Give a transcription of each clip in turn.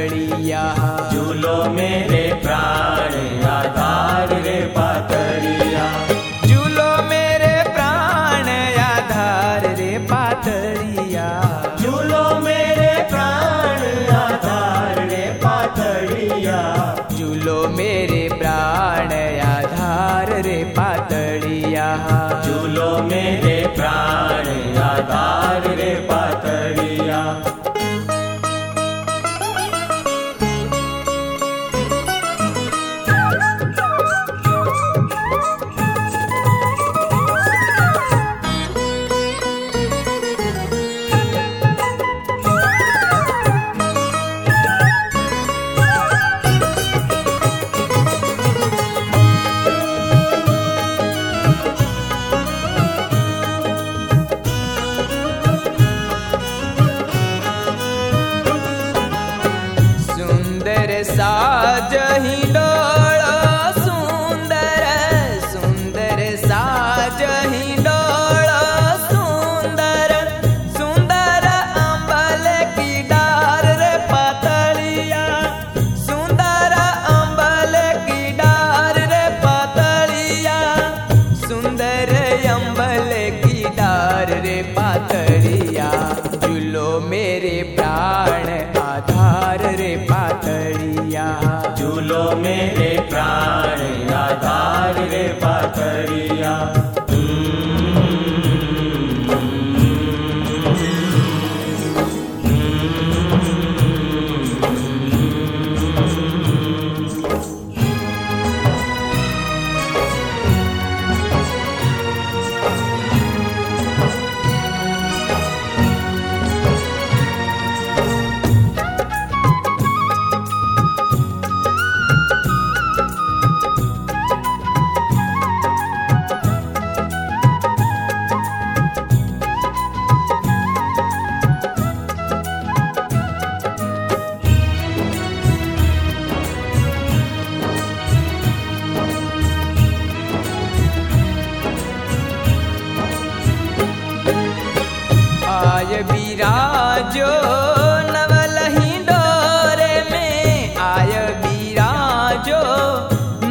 बढ़िया झूलो मेरे प्राण आधार रे पा सुंदर साज ही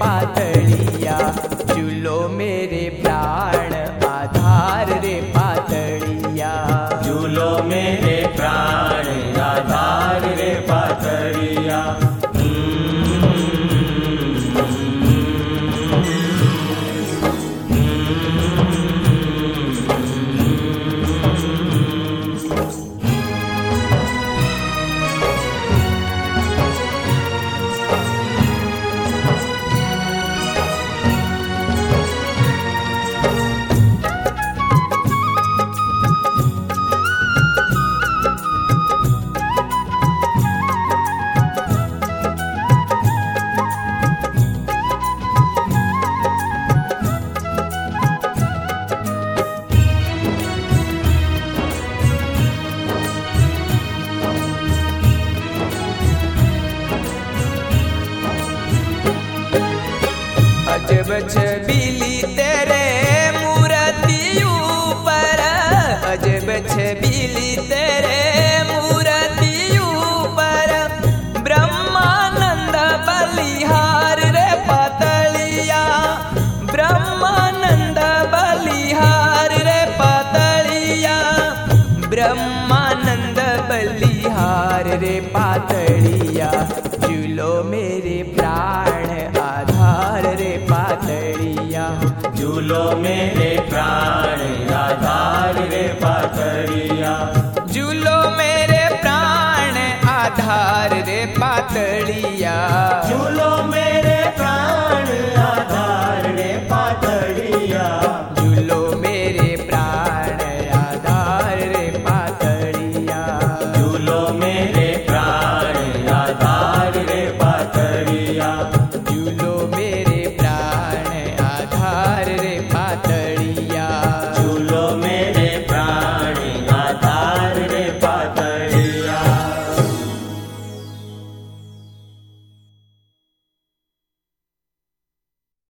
पातड़िया चूलो मेरे प्राण आधार रे पातळिया चूलो मेरे प्राण आधार रे पातळिया बिली तेरे मूर्ति ऊपर ब्रह्मानंद बलिहार पतलिया। ब्रह्मानंद बलिहार पतलिया। ब्रह्मानंद बलिहार रे पातलिया। झूलो मेरे प्राण आधार रे पातलिया। झूलो मेरे प्राण आधार रे पातरिया